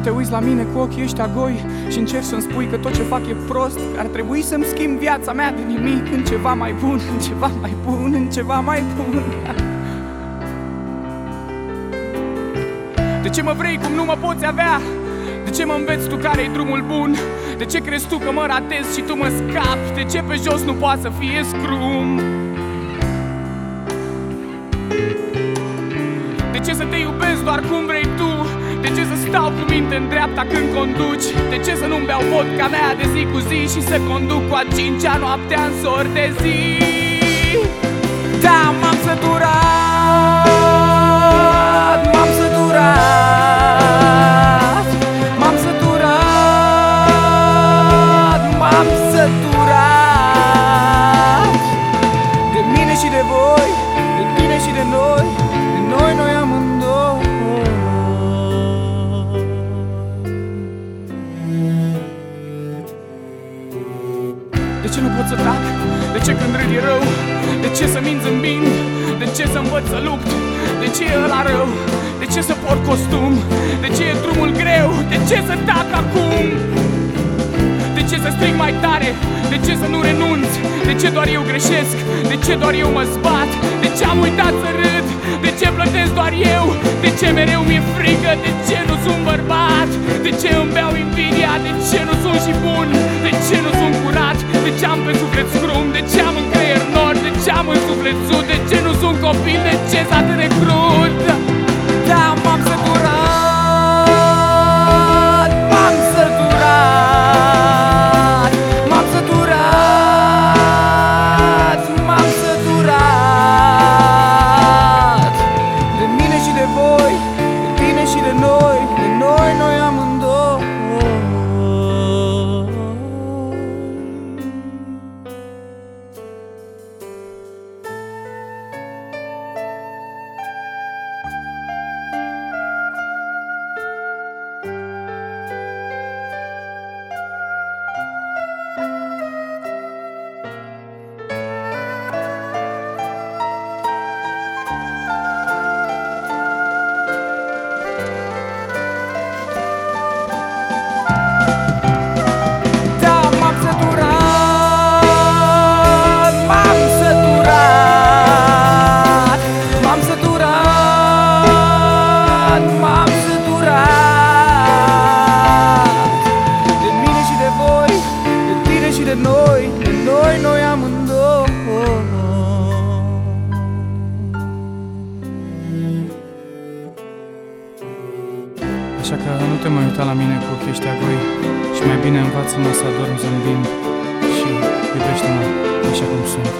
te uiți la mine cu ochii ăștia goi Și încerci să-mi spui că tot ce fac e prost Că ar trebui să-mi schimb viața mea de nimic În ceva mai bun, în ceva mai bun, în ceva mai bun De ce mă vrei cum nu mă poți avea? De ce mă înveți tu care-i drumul bun? De ce crezi tu că mă ratez și tu mă scapi? De ce pe jos nu poate să fie scrum? De ce să te iubesc doar cum vrei tu? De ce să stau cu minte în dreapta când conduci? De ce să nu-mi beau vodka mea de zi cu zi Și să conduc cu a cincea noaptea în sori de zi? Da, m-am săturat ce nu pot să tac? De ce când râd e rău? De ce să mint zâmbind? De ce să învăț să lupt? De ce e ăla rău? De ce să port costum? De ce e drumul greu? De ce să tac acum? De ce să strig mai tare? De ce să nu renunț? De ce doar eu greșesc? De ce doar eu mă zbat? De ce am uitat să râd? De ce plătesc doar eu? De ce mereu mi-e frică? De ce nu sunt bărbat? De ce îmi beau invidia? De ce nu ce am pe suflet scrum? De ce am în creier nor? De ce am în suflet sud? De ce nu sunt copil? De ce s atât de crud? Așa că nu te mai uita la mine cu ochii ăștia goi. Și mai bine învață-mă să adorm zâmbind Și iubește-mă așa cum sunt